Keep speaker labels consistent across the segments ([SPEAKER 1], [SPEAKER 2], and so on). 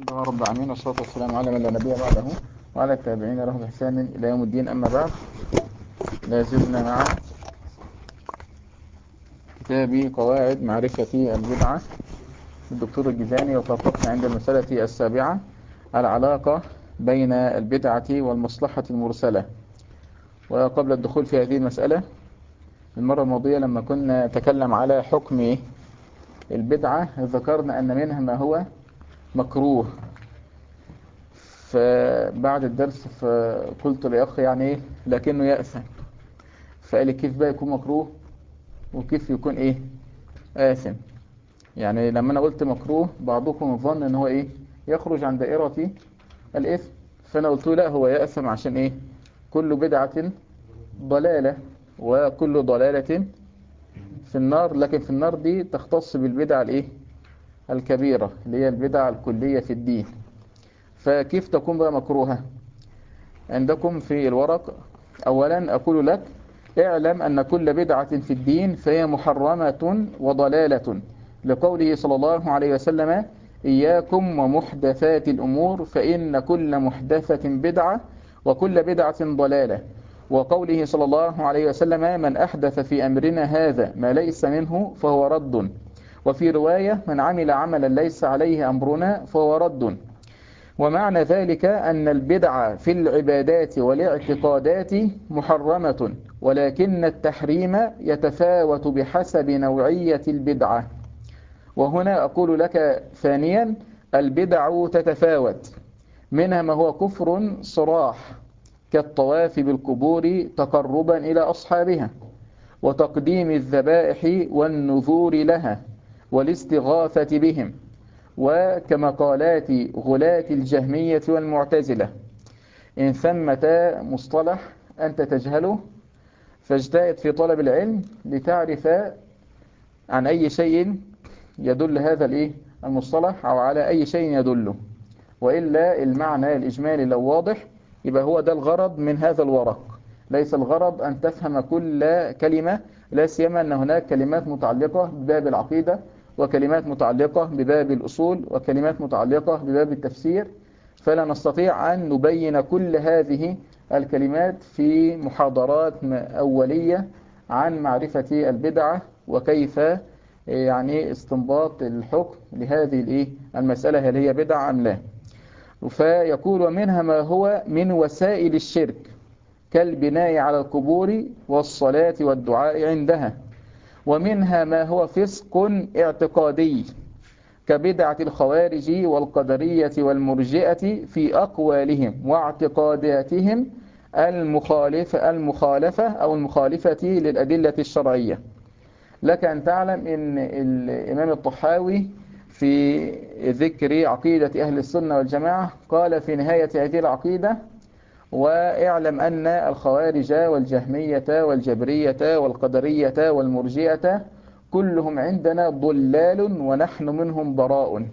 [SPEAKER 1] الحمد لله رب العالمين والصلاة والسلام على من لا نبي بعده وعلى التابعين له بإحسان إلى يوم الدين أما بعد. لا زلنا مع كتاب قواعد معرفة البدعة. الدكتور الجزاني وتوقفنا عند المسألة السابعة العلاقة بين البدعة والمصلحة المرسلة. وقبل الدخول في هذه المسألة المرة الماضية لما كنا نتكلم على حكم البدعة ذكرنا أن منها ما هو مكروه. فبعد الدرس فقلت لأخ يعني إيه؟ لكنه يأثم فقال لي كيف بقى يكون مكروه؟ وكيف يكون إيه؟ آثم يعني لما أنا قلت مكروه بعضكم ظن إن هو إيه؟ يخرج عن دائرة الإثم. فأنا قلت له لا هو يأثم عشان إيه؟ كل بدعة ضلالة وكل ضلالة في النار. لكن في النار دي تختص بالبدع الإيه؟ الكبيرة اللي هي البدع الكلية في الدين. فكيف تكون بقى مكروهة؟ عندكم في الورق اولا أقول لك اعلم أن كل بدعة في الدين فهي محرمة وضلالة. لقوله صلى الله عليه وسلم إياكم ومحدثات الأمور فإن كل محدثة بدعة وكل بدعة ضلالة. وقوله صلى الله عليه وسلم من أحدث في أمرنا هذا ما ليس منه فهو رد. وفي رواية من عمل عملا ليس عليه أمرنا فهو رد ومعنى ذلك أن البدع في العبادات والاعتقادات محرمة ولكن التحريم يتفاوت بحسب نوعية البدعة. وهنا أقول لك ثانيا البدع تتفاوت منها ما هو كفر صراح كالطواف بالقبور تقربا إلى أصحابها وتقديم الذبائح والنذور لها. والاستغاثة بهم وكمقالات غلاة الجهمية والمعتزلة. إن ثمة مصطلح أنت تجهله فاجتهد في طلب العلم لتعرف عن أي شيء يدل هذا الإيه؟ المصطلح أو على أي شيء يدله. وإلا المعنى الإجمالي لو واضح يبقى هو ده الغرض من هذا الورق. ليس الغرض أن تفهم كل كلمة لا سيما أن هناك كلمات متعلقة بباب العقيدة وكلمات متعلقة بباب الأصول وكلمات متعلقة بباب التفسير فلا نستطيع أن نبين كل هذه الكلمات في محاضرات أولية عن معرفة البدعة وكيف يعني استنباط الحكم لهذه الايه المسألة هل هي بدعة أم لا. فيقول ومنها ما هو من وسائل الشرك كالبناء على القبور والصلاة والدعاء عندها. ومنها ما هو فسق اعتقادي كبدعة الخوارج والقدرية والمرجئة في أقوالهم واعتقاداتهم المخالفة, المخالفة أو المخالفة للأدلة الشرعية. لك أن تعلم أن الإمام الطحاوي في ذكر عقيدة أهل السنة والجماعة قال في نهاية هذه العقيدة واعلم أن الخوارج والجهمية والجبرية والقدرية والمرجئة كلهم عندنا ضلال ونحن منهم براء.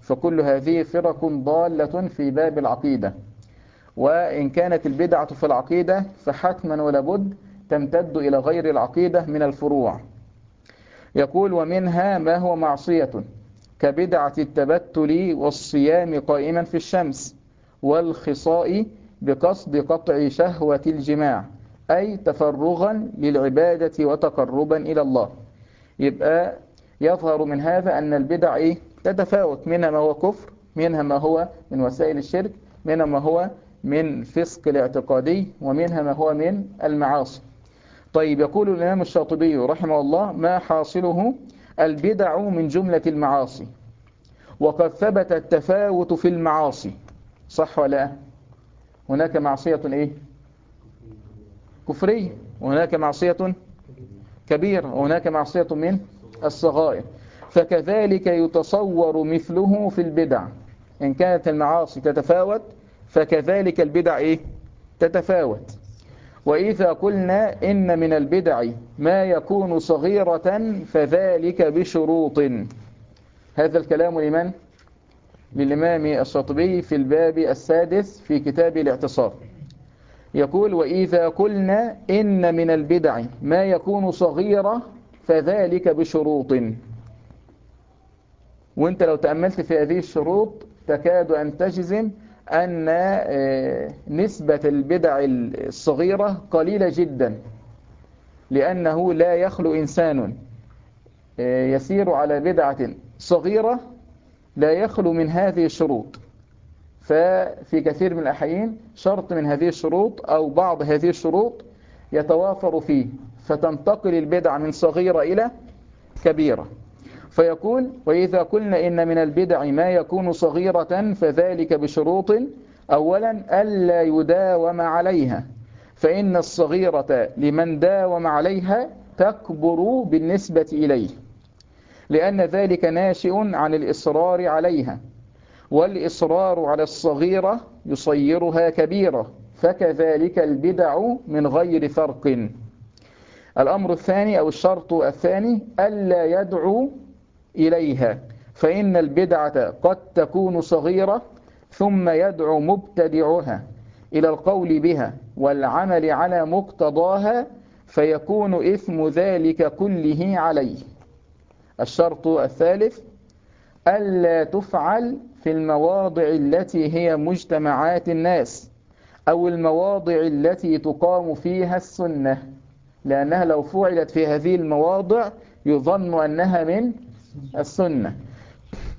[SPEAKER 1] فكل هذه فرق ضالة في باب العقيدة. وإن كانت البدعة في العقيدة فحتما ولابد تمتد إلى غير العقيدة من الفروع. يقول ومنها ما هو معصية؟ كبدعة التبتل والصيام قائما في الشمس والخصاء بقصد قطع شهوة الجماع أي تفرغا للعبادة وتقربا إلى الله. يبقى يظهر من هذا أن البدع إيه؟ تتفاوت منها ما هو كفر منها ما هو من وسائل الشرك منها ما هو من فسق الاعتقادي ومنها ما هو من المعاصي. طيب يقول الإمام الشاطبي رحمه الله ما حاصله البدع من جملة المعاصي؟ وقد ثبت التفاوت في المعاصي. صح ولا هناك معصية إيه؟ كفرية. وهناك معصية كبيرة. وهناك معصية من الصغائر. فكذلك يتصور مثله في البدع. إن كانت المعاصي تتفاوت فكذلك البدع إيه؟ تتفاوت. وإذا قلنا إن من البدع ما يكون صغيرة فذلك بشروط. هذا الكلام لمن؟ للإمام الشاطبي في الباب السادس في كتاب الاعتصام. يقول وإذا قلنا إن من البدع ما يكون صغيرة فذلك بشروط. وأنت لو تأملت في هذه الشروط تكاد أن تجزم أن نسبة البدع الصغيرة قليلة جدا لأنه لا يخلو إنسان يسير على بدعة صغيرة لا يخلو من هذه الشروط. ففي كثير من الأحيان شرط من هذه الشروط أو بعض هذه الشروط يتوافر فيه فتنتقل البدع من صغيرة إلى كبيرة. فيقول وإذا قلنا إن من البدع ما يكون صغيرة فذلك بشروط أولا ألا يداوم عليها. فإن الصغيرة لمن داوم عليها تكبر بالنسبة إليه. لأن ذلك ناشئ عن الإصرار عليها. والإصرار على الصغيرة يصيرها كبيرة فكذلك البدع من غير فرق. الأمر الثاني أو الشرط الثاني ألا يدعو إليها فإن البدعة قد تكون صغيرة ثم يدعو مبتدعها إلى القول بها والعمل على مقتضاها فيكون إثم ذلك كله عليه. الشرط الثالث ألا تفعل في المواضع التي هي مجتمعات الناس أو المواضع التي تقام فيها السنة لأنها لو فعلت في هذه المواضع يظن أنها من السنة.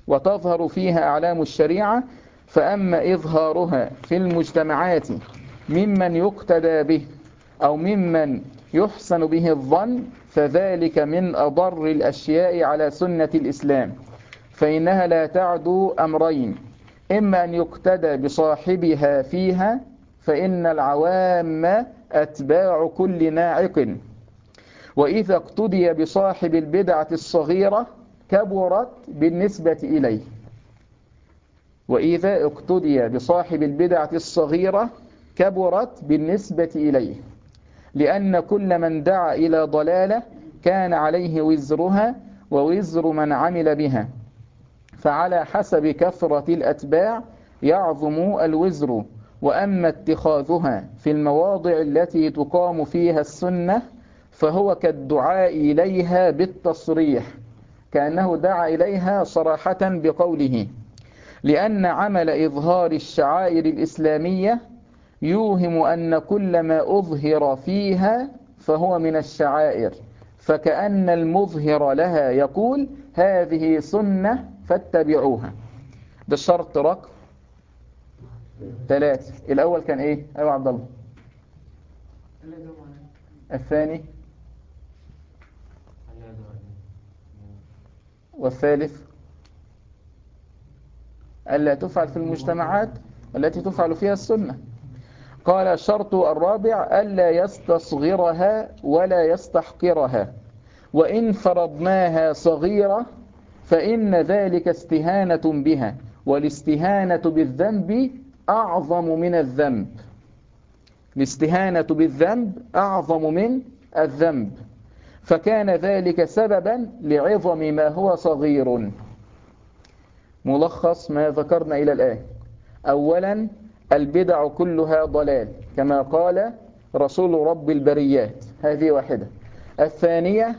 [SPEAKER 1] وتظهر فيها أعلام الشريعة فأما إظهارها في المجتمعات ممن يقتدى به أو ممن يحسن به الظن فذلك من أضر الأشياء على سنة الإسلام فإنها لا تعدو أمرين إما أن يقتدى بصاحبها فيها فإن العوام أتباع كل ناعق. وإذا اقتدي بصاحب البدعة الصغيرة كبرت بالنسبة إليه. وإذا اقتدي بصاحب البدعة الصغيرة كبرت بالنسبة إليه. لأن كل من دعا إلى ضلالة كان عليه وزرها ووزر من عمل بها. فعلى حسب كثرة الأتباع يعظم الوزر وأما اتخاذها في المواضع التي تقام فيها السنة فهو كالدعاء إليها بالتصريح كأنه دعا إليها صراحة بقوله لأن عمل إظهار الشعائر الإسلامية يوهم أن كل ما أظهر فيها فهو من الشعائر فكأن المظهر لها يقول هذه سنة فاتبعوها. ده الشرط رقم ثلاثة. الأول كان إيه؟ أيوة عبد الله. الثاني؟ والثالث؟ ألا تفعل في المجتمعات التي تفعل فيها السنة. قال الشرط الرابع ألا يستصغرها ولا يستحقرها. وإن فرضناها صغيرة فإن ذلك استهانة بها والاستهانة بالذنب أعظم من الذنب. الاستهانة بالذنب أعظم من الذنب. فكان ذلك سببا لعظم ما هو صغير. ملخص ما ذكرنا إلى الآن. أولا البدع كلها ضلال كما قال رسول رب البريات. هذه واحدة. الثانية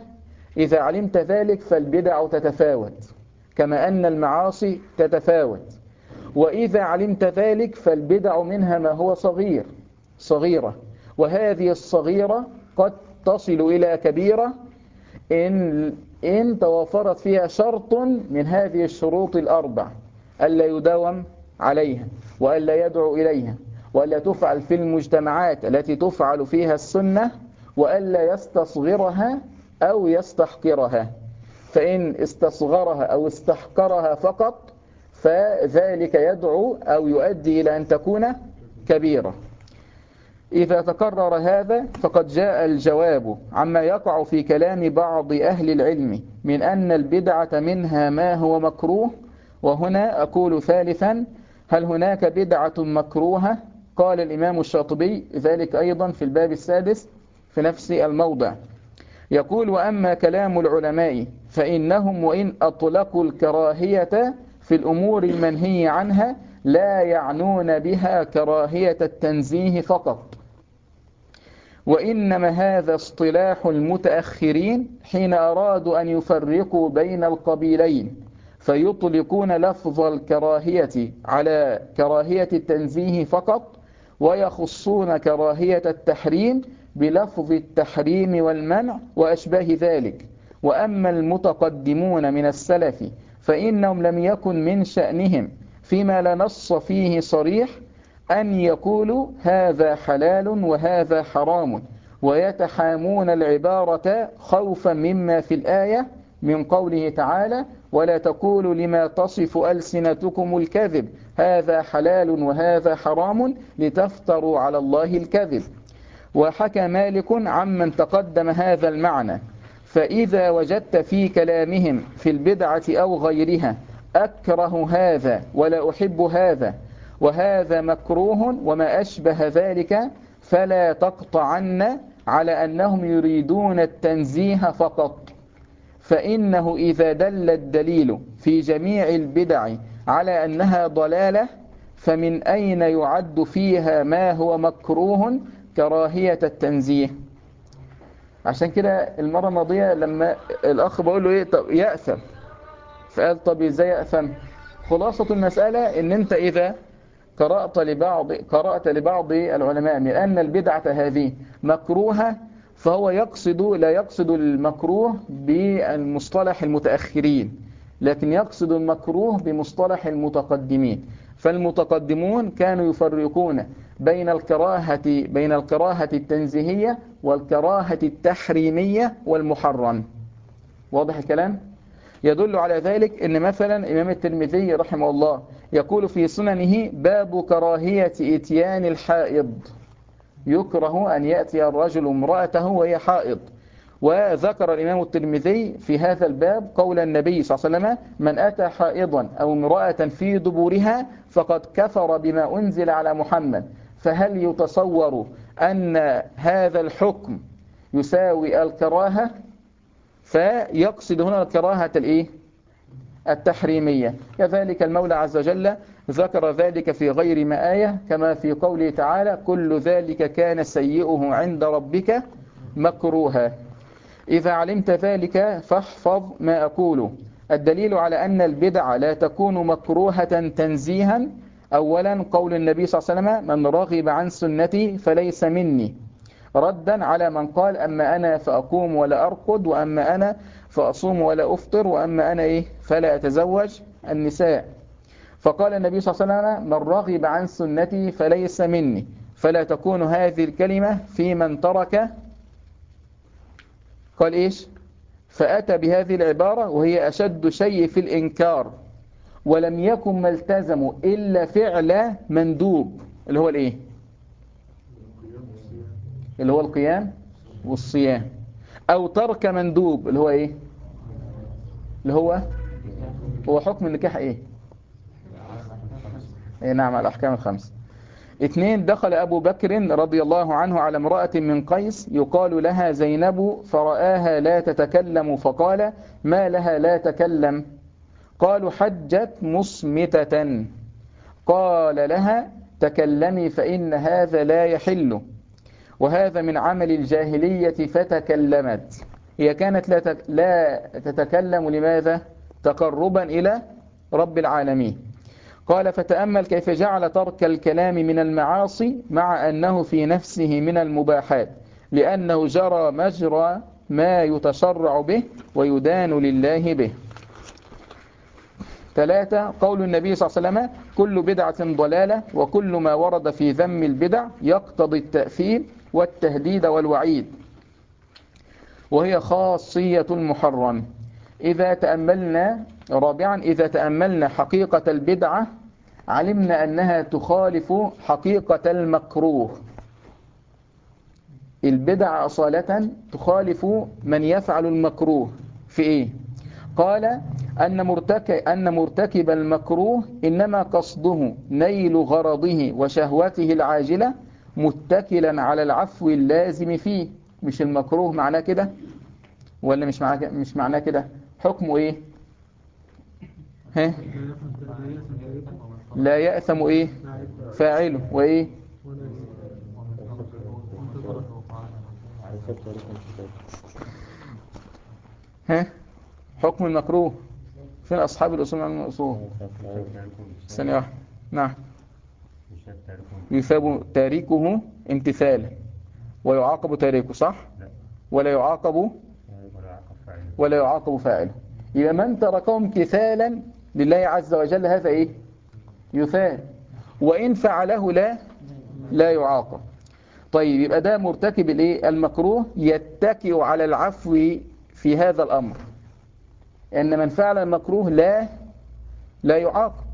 [SPEAKER 1] إذا علمت ذلك فالبدع تتفاوت كما أن المعاصي تتفاوت. وإذا علمت ذلك فالبدع منها ما هو صغير صغيرة. وهذه الصغيرة قد تصل إلى كبيرة إن, إن توافرت فيها شرط من هذه الشروط الأربع ألا يداوم عليها. وألا يدعو إليها وألا تفعل في المجتمعات التي تفعل فيها السنة وألا يستصغرها أو يستحقرها. فإن استصغرها أو استحقرها فقط فذلك يدعو أو يؤدي إلى أن تكون كبيرة. إذا تكرر هذا فقد جاء الجواب عما يقع في كلام بعض أهل العلم من أن البدعة منها ما هو مكروه. وهنا أقول ثالثا هل هناك بدعة مكروهة؟ قال الإمام الشاطبي ذلك أيضا في الباب السادس في نفس الموضع. يقول وأما كلام العلماء فإنهم وإن أطلقوا الكراهية في الأمور المنهي عنها لا يعنون بها كراهية التنزيه فقط. وإنما هذا اصطلاح المتأخرين حين أرادوا أن يفرقوا بين القبيلين. فيطلقون لفظ الكراهية على كراهية التنزيه فقط ويخصون كراهية التحريم بلفظ التحريم والمنع وأشباه ذلك. وأما المتقدمون من السلف فإنهم لم يكن من شأنهم فيما لا نص فيه صريح أن يقولوا هذا حلال وهذا حرام ويتحامون العبارة خوفا مما في الآية من قوله تعالى ولا تقولوا لما تصف ألسنتكم الكذب هذا حلال وهذا حرام لتفتروا على الله الكذب. وحكى مالك عمن تقدم هذا المعنى فإذا وجدت في كلامهم في البدعة أو غيرها أكره هذا ولا أحب هذا وهذا مكروه وما أشبه ذلك فلا تقطعن على أنهم يريدون التنزيه فقط. فإنه إذا دل الدليل في جميع البدع على أنها ضلالة فمن أين يعد فيها ما هو مكروه كراهية التنزيه؟ عشان كده المرة الماضية لما الأخ بقول له إيه طب يأثم. فقال طب إزاي يأثم؟ خلاصة المسألة إن أنت إذا قرأت لبعض قرأت لبعض العلماء من أن البدعة هذه مكروهة فهو يقصد لا يقصد المكروه بالمصطلح المتأخرين لكن يقصد المكروه بمصطلح المتقدمين. فالمتقدمون كانوا يفرقون بين الكراهة بين الكراهة التنزيهية والكراهة التحريمية والمحرم. واضح الكلام؟ يدل على ذلك إن مثلا إمام الترمذي رحمه الله يقول في سننه باب كراهية إتيان الحائض. يكره أن يأتي الرجل امرأته وهي حائض. وذكر الإمام الترمذي في هذا الباب قول النبي صلى الله عليه وسلم من أتى حائضا أو امرأة في دبورها فقد كفر بما أنزل على محمد. فهل يتصور أن هذا الحكم يساوي الكراهة؟ فيقصد هنا الكراهة الإيه؟ التحريمية. كذلك المولى عز وجل ذكر ذلك في غير ما آية كما في قوله تعالى كل ذلك كان سيئه عند ربك مكروها. إذا علمت ذلك فاحفظ ما أقوله. الدليل على أن البدع لا تكون مكروهة تنزيها أولا قول النبي صلى الله عليه وسلم من رغب عن سنتي فليس مني. ردا على من قال أما أنا فأقوم ولا أرقد وأما أنا فأصوم ولا أفطر وأما أنا إيه فلا أتزوج. النساء. فقال النبي صلى الله عليه وسلم من رغب عن سنتي فليس مني. فلا تكون هذه الكلمة في من ترك. قال إيش؟ فأتى بهذه العبارة وهي أشد شيء في الإنكار ولم يكن ما التزموا إلا فعل مندوب اللي هو الإيه؟ اللي هو القيام والصيام أو ترك مندوب اللي هو إيه؟ اللي هو هو حكم النكاح إيه؟ إيه نعم الأحكام الخمس اثنين دخل أبو بكر رضي الله عنه على امرأة من قيس يقال لها زينب فرآها لا تتكلم فقال ما لها لا تكلم؟ قالوا حجت مصمتة. قال لها تكلمي فإن هذا لا يحل وهذا من عمل الجاهلية فتكلمت. هي كانت لا تتكلم لماذا؟ تقربا إلى رب العالمين. قال فتأمل كيف جعل ترك الكلام من المعاصي مع أنه في نفسه من المباحات لأنه جرى مجرى ما يتشرع به ويدان لله به. ثلاثة قول النبي صلى الله عليه وسلم كل بدعة ضلالة وكل ما ورد في ذم البدع يقتضي التأثير والتهديد والوعيد. وهي خاصية المحرم. إذا تأملنا رابعا إذا تأملنا حقيقة البدعة علمنا أنها تخالف حقيقة المكروه. البدع أصالة تخالف من يفعل المكروه. في إيه؟ قال أن مرتكب, أن مرتكب المكروه إنما قصده نيل غرضه وشهوته العاجلة متكلا على العفو اللازم فيه. مش المكروه معناه كده؟ ولا مش معناه مش معناه كده؟ حكمه إيه؟ ها؟ لا يأثم إيه؟ فاعله وإيه؟ ها؟ حكم المكروه. فين أصحاب الأصول من الأصول ثانية واحدة. نعم. يثاب تاريكه امتثالا ويعاقب تاريكه صح؟ ولا يعاقب ولا يعاقب فاعله. يبقى من تركه امتثالا لله عز وجل هذا إيه؟ يثاب وإن فعله لا لا يعاقب. طيب يبقى ده مرتكب الإيه؟ المكروه يتكئ على العفو في هذا الأمر. أن من فعل المكروه لا لا يعاقب.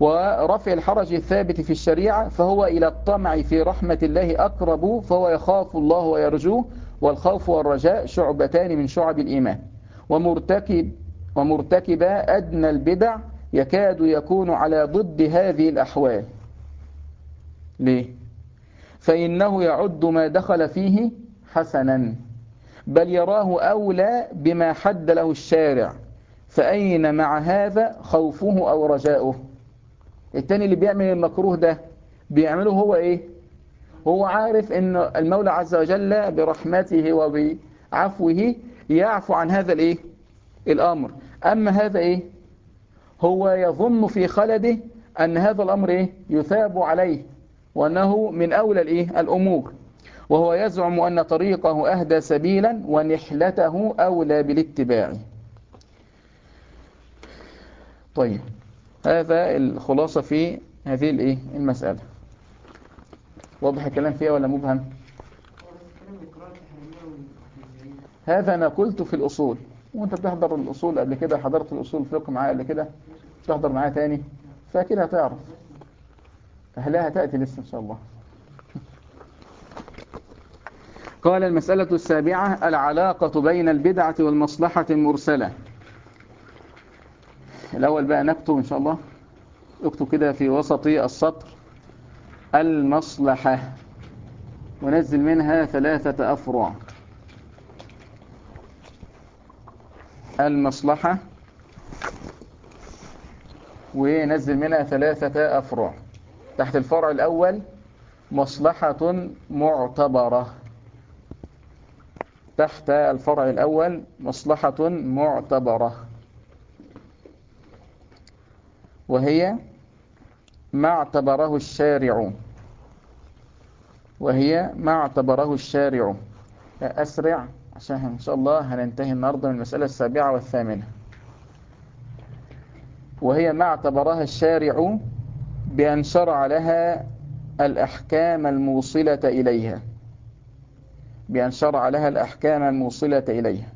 [SPEAKER 1] ورفع الحرج الثابت في الشريعة فهو إلى الطمع في رحمة الله أقرب فهو يخاف الله ويرجوه والخوف والرجاء شعبتان من شعب الإيمان. ومرتكب ومرتكب أدنى البدع يكاد يكون على ضد هذه الأحوال. ليه؟ فإنه يعد ما دخل فيه حسنا بل يراه أولى بما حد له الشارع. فأين مع هذا خوفه أو رجاؤه؟ التاني اللي بيعمل المكروه ده بيعمله هو إيه؟ هو عارف إن المولى عز وجل برحمته وبعفوه يعفو عن هذا الإيه؟ الأمر. أما هذا إيه؟ هو يظن في خلده أن هذا الأمر إيه يثاب عليه وأنه من أولى الإيه؟ الأمور. وهو يزعم أن طريقه أهدى سبيلا ونحلته أولى بالاتباع. طيب هذا الخلاصة في هذه الإيه؟ المسألة. واضح الكلام فيها ولا مبهم؟ هذا أنا قلت في الأصول. وانت بتحضر الأصول قبل كده حضرت الأصول الفقه معايا قبل كده تحضر معايا تاني فأكيد هتعرف. أهلها تأتي لسه إن شاء الله. قال المسألة السابعة العلاقة بين البدعة والمصلحة المرسلة. الأول بقى نكتب إن شاء الله. اكتب كده في وسط السطر. المصلحة. ونزل منها ثلاثة أفرع. المصلحة ونزل منها ثلاثة أفرع. تحت الفرع الأول مصلحة معتبرة. تحت الفرع الأول مصلحة معتبرة. وهي ما اعتبره الشارع. وهي ما اعتبره الشارع. أسرع. عشان إن شاء الله هننتهي النهاردة من المسألة السابعة والثامنة. وهي ما اعتبرها الشارع بأن شرع لها الأحكام الموصلة إليها. بأن شرع لها الأحكام الموصلة إليها.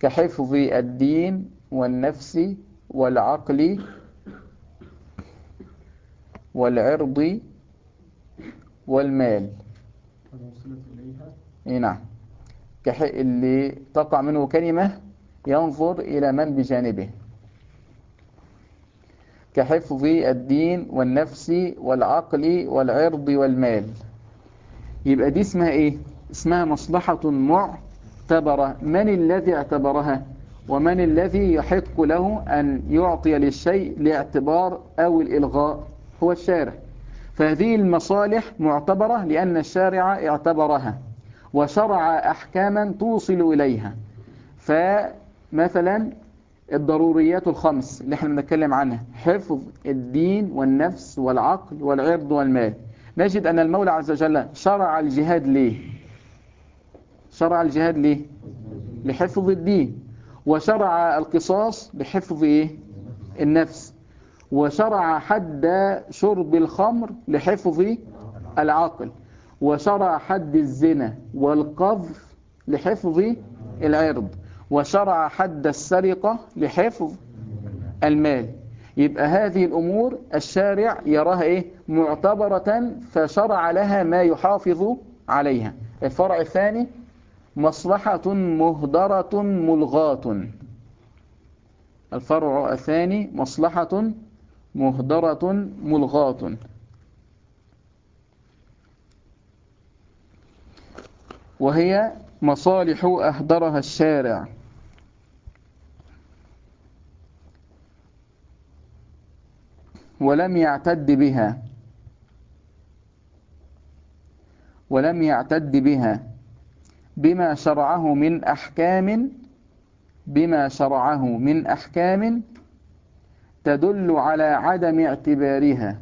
[SPEAKER 1] كحفظ الدين والنفس والعقل والعرض والمال. إي نعم. اللي تقع منه كلمة ينظر إلى من بجانبه. كحفظ الدين والنفس والعقل والعرض والمال. يبقى دي اسمها إيه؟ اسمها مصلحة معتبرة. من الذي اعتبرها؟ ومن الذي يحق له أن يعطي للشيء لاعتبار أو الإلغاء؟ هو الشارع. فهذه المصالح معتبرة لأن الشارع اعتبرها. وشرع أحكاما توصل إليها. فمثلا الضروريات الخمس اللي إحنا بنتكلم عنها حفظ الدين والنفس والعقل والعرض والمال. نجد أن المولى عز وجل شرع الجهاد ليه؟ شرع الجهاد ليه؟ لحفظ الدين. وشرع القصاص بحفظ إيه؟ النفس. وشرع حد شرب الخمر لحفظ العقل. وشرع حد الزنا والقذف لحفظ العرض وشرع حد السرقة لحفظ المال. يبقى هذه الأمور الشارع يراها إيه؟ معتبرة فشرع لها ما يحافظ عليها. الفرع الثاني مصلحة مهدرة ملغاة. الفرع الثاني مصلحة مهدرة ملغاة. وهي مصالح أهدرها الشارع. ولم يعتد بها. ولم يعتد بها. بما شرعه من أحكام بما شرعه من أحكام تدل على عدم اعتبارها.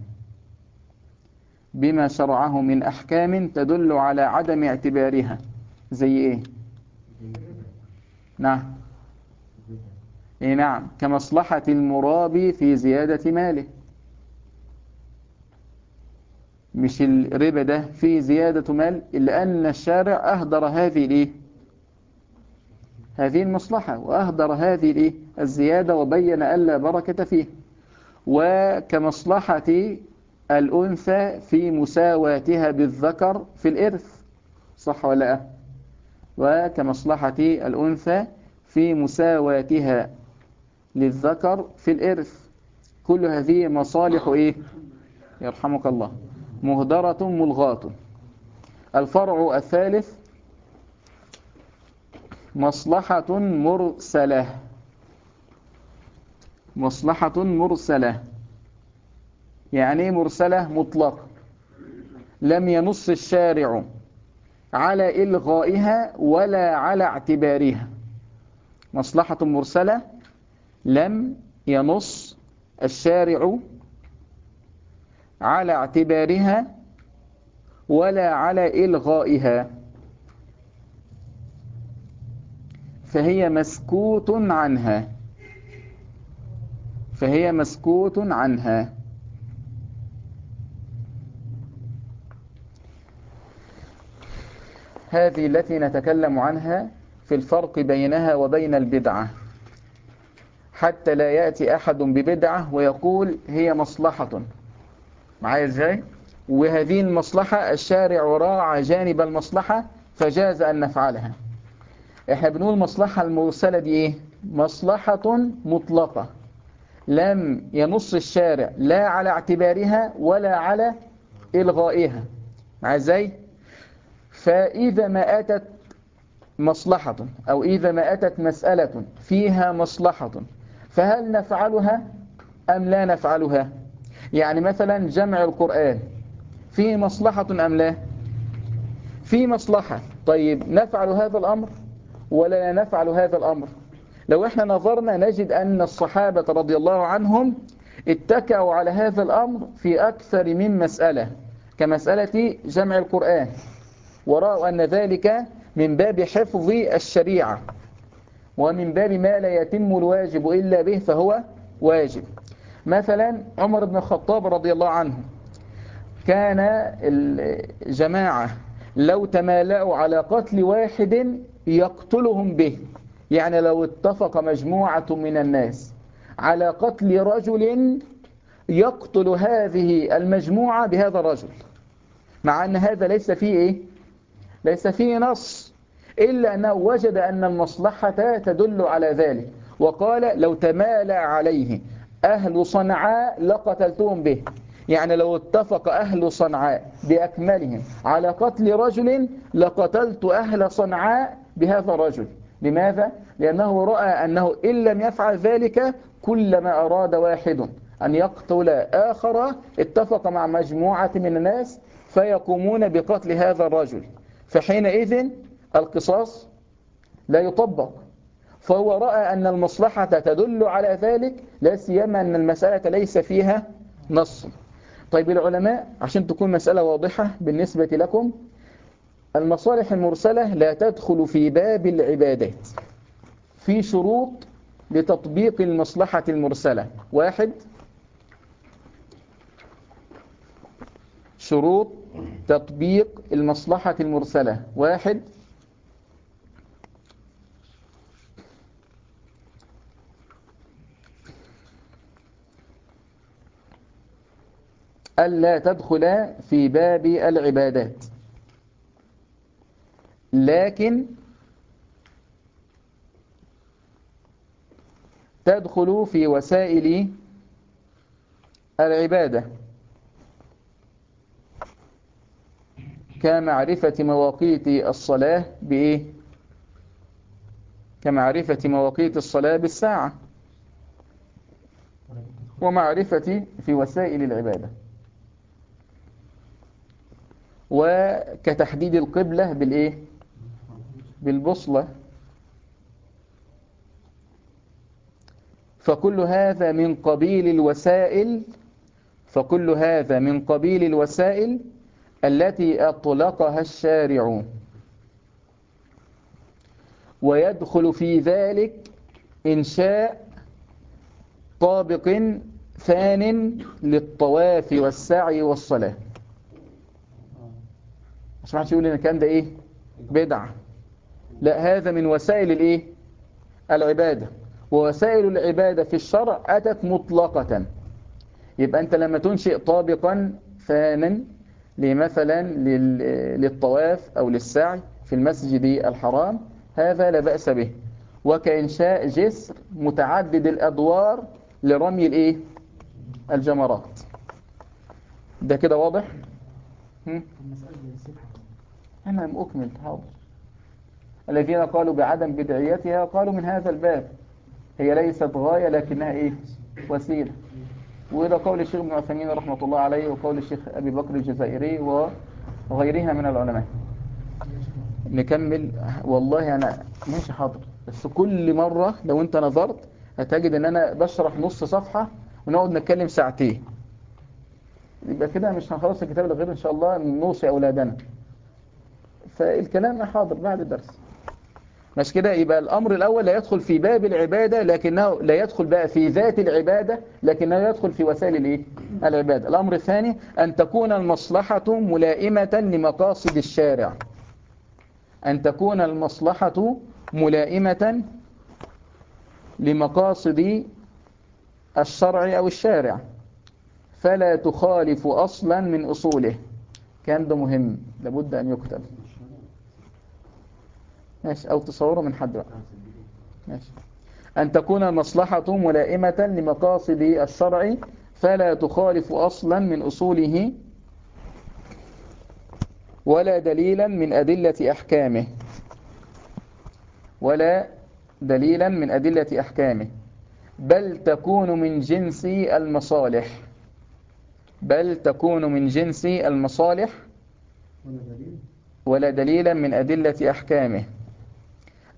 [SPEAKER 1] بما شرعه من أحكام تدل على عدم اعتبارها. زي إيه؟ نعم. إيه نعم. كمصلحة المرابي في زيادة ماله. مش الربا ده فيه زيادة مال؟ إلا أن الشارع أهدر هذه الإيه؟ هذه المصلحة وأهدر هذه الإيه؟ الزيادة وبين ألا بركة فيه. وكمصلحة الأنثى في مساواتها بالذكر في الإرث صح ولا لا؟ وكمصلحة الأنثى في مساواتها للذكر في الإرث. كل هذه مصالح إيه؟ يرحمك الله. مهدرة ملغاة. الفرع الثالث مصلحة مرسلة. مصلحة مرسلة. يعني مرسلة؟ مطلقة لم ينص الشارع على إلغائها ولا على اعتبارها. مصلحة مرسلة. لم ينص الشارع على اعتبارها ولا على إلغائها. فهي مسكوت عنها. فهي مسكوت عنها. هذه التي نتكلم عنها في الفرق بينها وبين البدعة. حتى لا يأتي أحد ببدعة ويقول هي مصلحة. معايا إزاي؟ وهذه المصلحة الشارع راعى جانب المصلحة فجاز أن نفعلها. إحنا بنقول مصلحة المرسلة دي إيه؟ مصلحة مطلقة. لم ينص الشارع لا على اعتبارها ولا على إلغائها. معايا إزاي؟ فإذا ما أتت مصلحة أو إذا ما أتت مسألة فيها مصلحة فهل نفعلها أم لا نفعلها؟ يعني مثلا جمع القرآن فيه مصلحة أم لا؟ في مصلحة. طيب نفعل هذا الأمر ولا نفعل هذا الأمر؟ لو إحنا نظرنا نجد أن الصحابة رضي الله عنهم اتكأوا على هذا الأمر في أكثر من مسألة كمسألة جمع القرآن. ورأوا أن ذلك من باب حفظ الشريعة. ومن باب ما لا يتم الواجب إلا به فهو واجب. مثلا عمر بن الخطاب رضي الله عنه كان الجماعة لو تمالأوا على قتل واحد يقتلهم به. يعني لو اتفق مجموعة من الناس على قتل رجل يقتل هذه المجموعة بهذا الرجل. مع أن هذا ليس فيه إيه؟ ليس فيه نص إلا أنه وجد أن المصلحة تدل على ذلك. وقال لو تمالى عليه أهل صنعاء لقتلتهم به. يعني لو اتفق أهل صنعاء بأكملهم على قتل رجل لقتلت أهل صنعاء بهذا الرجل. لماذا؟ لأنه رأى أنه إن لم يفعل ذلك كلما أراد واحد أن يقتل آخر اتفق مع مجموعة من الناس فيقومون بقتل هذا الرجل. فحينئذ القصاص لا يطبق. فهو رأى أن المصلحة تدل على ذلك لا سيما أن المسألة ليس فيها نص. طيب العلماء عشان تكون مسألة واضحة بالنسبة لكم المصالح المرسلة لا تدخل في باب العبادات في شروط لتطبيق المصلحة المرسلة. واحد شروط تطبيق المصلحة المرسلة. واحد. ألا تدخل في باب العبادات. لكن تدخل في وسائل العبادة. كمعرفة مواقيت الصلاة بإيه؟ كمعرفة مواقيت الصلاة بالساعة ومعرفة في وسائل العبادة وكتحديد القبلة بالإيه؟ بالبصلة فكل هذا من قبيل الوسائل فكل هذا من قبيل الوسائل التي أطلقها الشارع. ويدخل في ذلك إنشاء طابق ثان للطواف والسعي والصلاة. مش محدش يقول إن الكلام ده إيه؟ بدعة. لا هذا من وسائل الإيه؟ العبادة. ووسائل العبادة في الشرع أتت مطلقة. يبقى أنت لما تنشئ طابقا ثانا لمثلا للطواف أو للسعي في المسجد الحرام هذا لا بأس به وكإنشاء جسر متعدد الأدوار لرمي الإيه؟ الجمرات ده كده واضح؟ أنا أكمل حاضر الذين قالوا بعدم بدعيتها قالوا من هذا الباب هي ليست غاية لكنها إيه؟ وسيلة وده قول الشيخ ابن عثيمين رحمة الله عليه وقول الشيخ أبي بكر الجزائري وغيرها من العلماء. نكمل. والله أنا ماشي حاضر. بس كل مرة لو أنت نظرت هتجد أن أنا بشرح نص صفحة ونقعد نتكلم ساعتين. يبقى كده مش هنخلص الكتاب غير إن شاء الله نوصي أولادنا. فالكلام حاضر بعد الدرس. مش كده؟ يبقى الأمر الأول لا يدخل في باب العبادة لكنه لا يدخل بقى في ذات العبادة لكنه يدخل في وسائل الإيه؟ العبادة. الأمر الثاني أن تكون المصلحة ملائمة لمقاصد الشارع. أن تكون المصلحة ملائمة لمقاصد الشرع أو الشارع. فلا تخالف أصلا من أصوله. كان ده مهم. لابد أن يكتب. ماشي. أو تصوره من حد بقى. ماشي. أن تكون المصلحة ملائمة لمقاصد الشرع فلا تخالف أصلا من أصوله ولا دليلا من أدلة أحكامه. ولا دليلا من أدلة أحكامه. بل تكون من جنس المصالح. بل تكون من جنس المصالح ولا دليلا من أدلة أحكامه.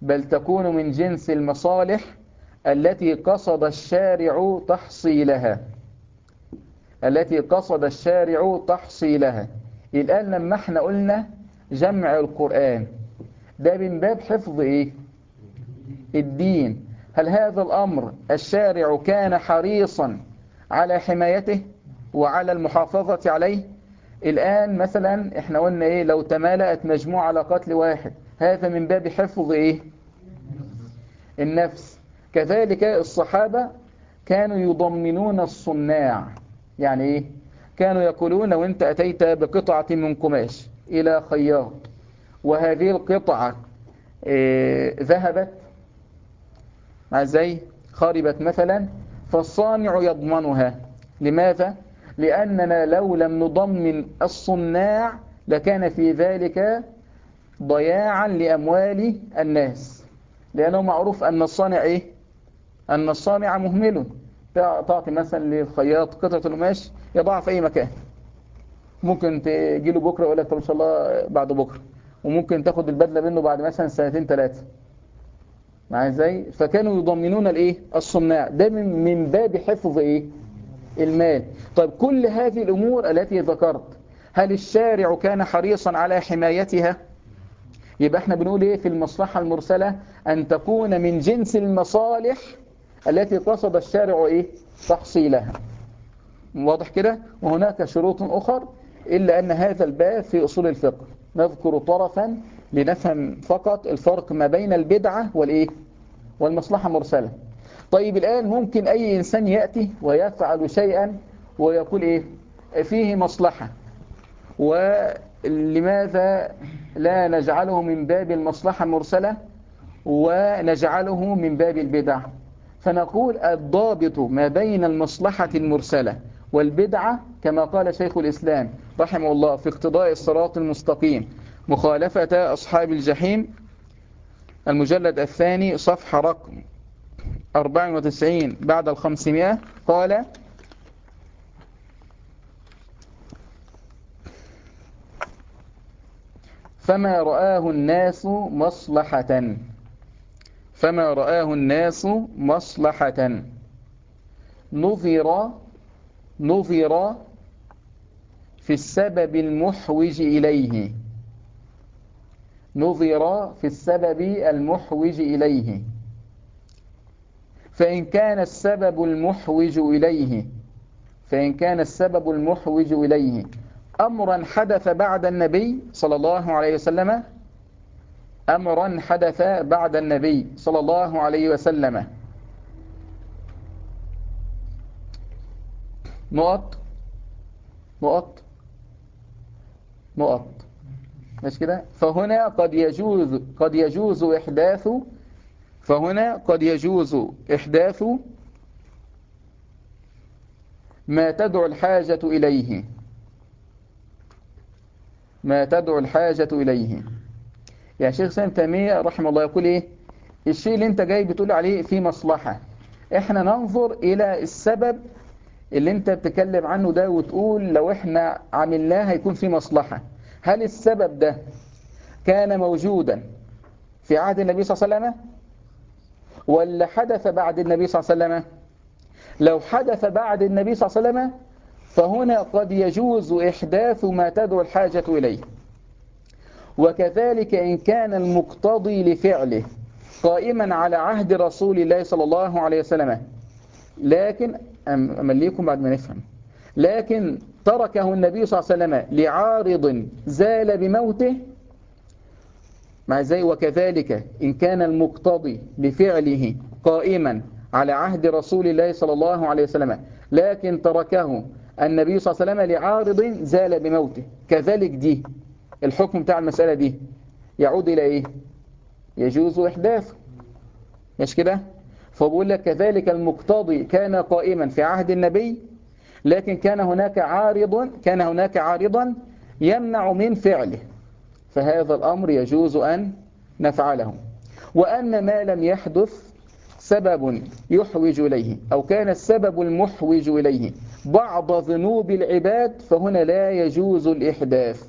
[SPEAKER 1] بل تكون من جنس المصالح التي قصد الشارع تحصيلها. التي قصد الشارع تحصيلها. الآن لما إحنا قلنا جمع القرآن. ده من باب حفظ إيه؟ الدين. هل هذا الأمر الشارع كان حريصا على حمايته وعلى المحافظة عليه؟ الآن مثلا إحنا قلنا إيه؟ لو تمالأت مجموعة على قتل واحد. هذا من باب حفظ إيه؟ النفس. كذلك الصحابة كانوا يضمنون الصناع. يعني إيه؟ كانوا يقولون لو أنت أتيت بقطعة من قماش إلى خياط وهذه القطعة إيه ذهبت مع إزاي؟ خربت مثلا فالصانع يضمنها. لماذا؟ لأننا لو لم نضمن الصناع لكان في ذلك ضياعا لأموال الناس. لأنه معروف أن الصانع إيه؟ أن الصانع مهمل. تعطي مثلا للخياط قطعة القماش يضعها في أي مكان. ممكن تجي له بكرة ويقول لك طب إن شاء الله بعد بكرة. وممكن تاخد البدلة منه بعد مثلا سنتين ثلاثة مع إزاي؟ فكانوا يضمنون الإيه؟ الصناع. ده من, من باب حفظ إيه؟ المال. طيب كل هذه الأمور التي ذكرت هل الشارع كان حريصا على حمايتها؟ يبقى إحنا بنقول إيه في المصلحة المرسلة أن تكون من جنس المصالح التي قصد الشارع إيه تحصيلها. واضح كده؟ وهناك شروط أخر إلا أن هذا الباب في أصول الفقه. نذكر طرفا لنفهم فقط الفرق ما بين البدعة والإيه؟ والمصلحة مرسلة. طيب الآن ممكن أي إنسان يأتي ويفعل شيئا ويقول إيه؟ فيه مصلحة. ولماذا لا نجعله من باب المصلحة المرسلة ونجعله من باب البدع؟ فنقول الضابط ما بين المصلحة المرسلة والبدعة كما قال شيخ الإسلام رحمه الله في اقتضاء الصراط المستقيم مخالفة أصحاب الجحيم. المجلد الثاني صفحة رقم 94 بعد الخمسمائة قال فما رآه الناس مصلحة. فما رآه الناس مصلحة. نظر نظر في السبب المحوج إليه. نظر في السبب المحوج إليه. فإن كان السبب المحوج إليه فإن كان السبب المحوج إليه. أمرا حدث بعد النبي صلى الله عليه وسلم؟ أمرا حدث بعد النبي صلى الله عليه وسلم. نقط نقط نقط مش كده؟ فهنا قد يجوز قد يجوز إحداث فهنا قد يجوز إحداث ما تدعو الحاجة إليه. ما تدعو الحاجة إليه. يا شيخ سام تيمية رحمه الله يقول إيه؟ الشيء اللي أنت جاي بتقول عليه فيه مصلحة. إحنا ننظر إلى السبب اللي أنت بتكلم عنه ده وتقول لو إحنا عملناه هيكون فيه مصلحة. هل السبب ده كان موجودا في عهد النبي صلى الله عليه وسلم؟ ولا حدث بعد النبي صلى الله عليه وسلم؟ لو حدث بعد النبي صلى الله عليه وسلم فهنا قد يجوز إحداث ما تدعو الحاجة إليه. وكذلك إن كان المقتضي لفعله قائما على عهد رسول الله صلى الله عليه وسلم. لكن أمليكم بعد ما نفهم. لكن تركه النبي صلى الله عليه وسلم لعارض زال بموته. مع زي وكذلك إن كان المقتضي لفعله قائما على عهد رسول الله صلى الله عليه وسلم. لكن تركه النبي صلى الله عليه وسلم لعارض زال بموته. كذلك دي الحكم بتاع المسألة دي يعود إلى إيه؟ يجوز إحداثه. مش كده؟ فبقول لك كذلك المقتضي كان قائما في عهد النبي لكن كان هناك عارض كان هناك عارضا يمنع من فعله. فهذا الأمر يجوز أن نفعله. وأن ما لم يحدث سبب يحوج إليه أو كان السبب المحوج إليه. بعض ذنوب العباد فهنا لا يجوز الإحداث.